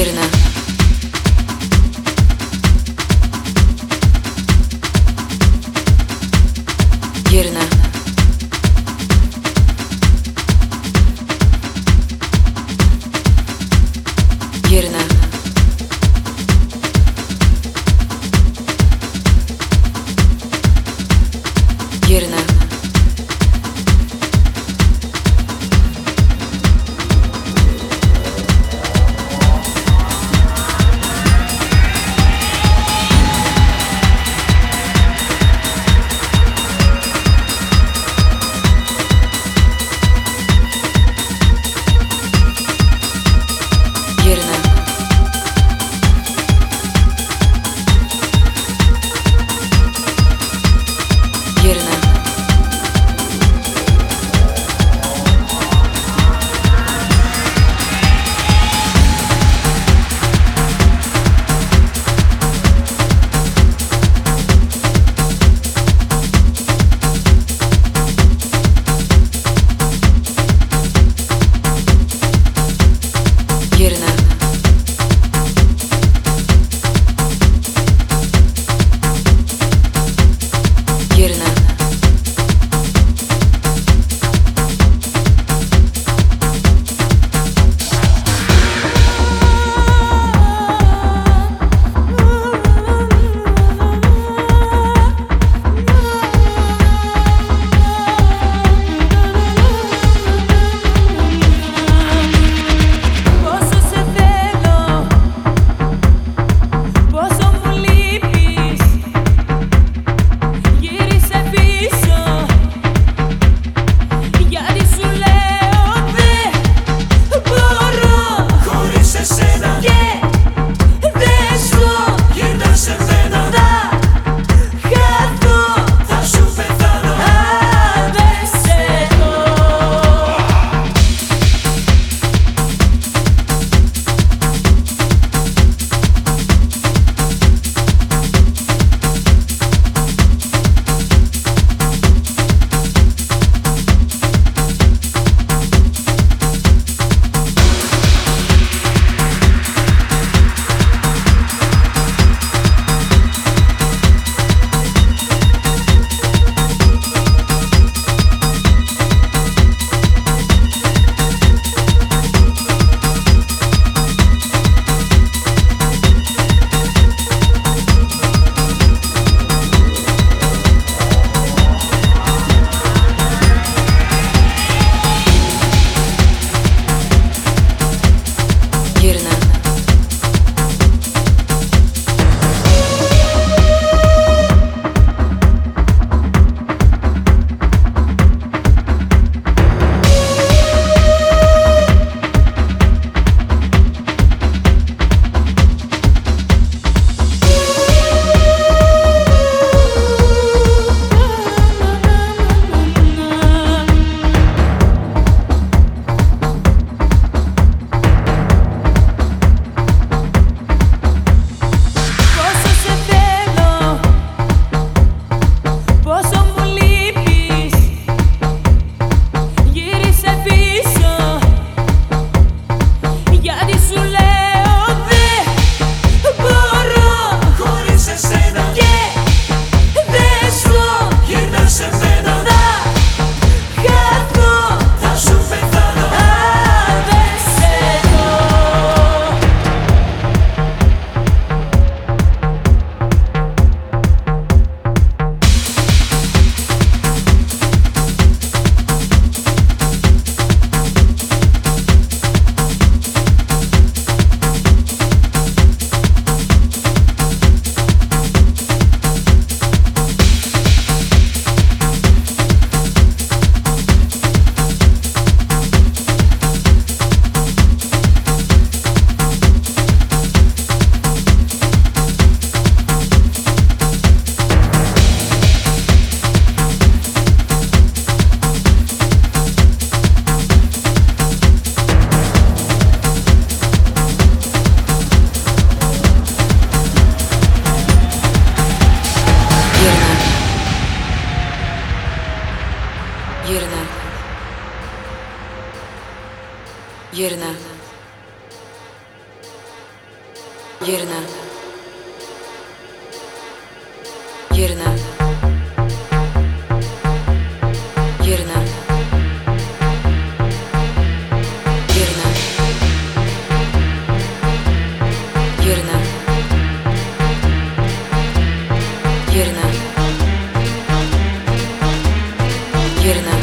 Уверена, Yerine Yerine Yerine. Yerine. Юрий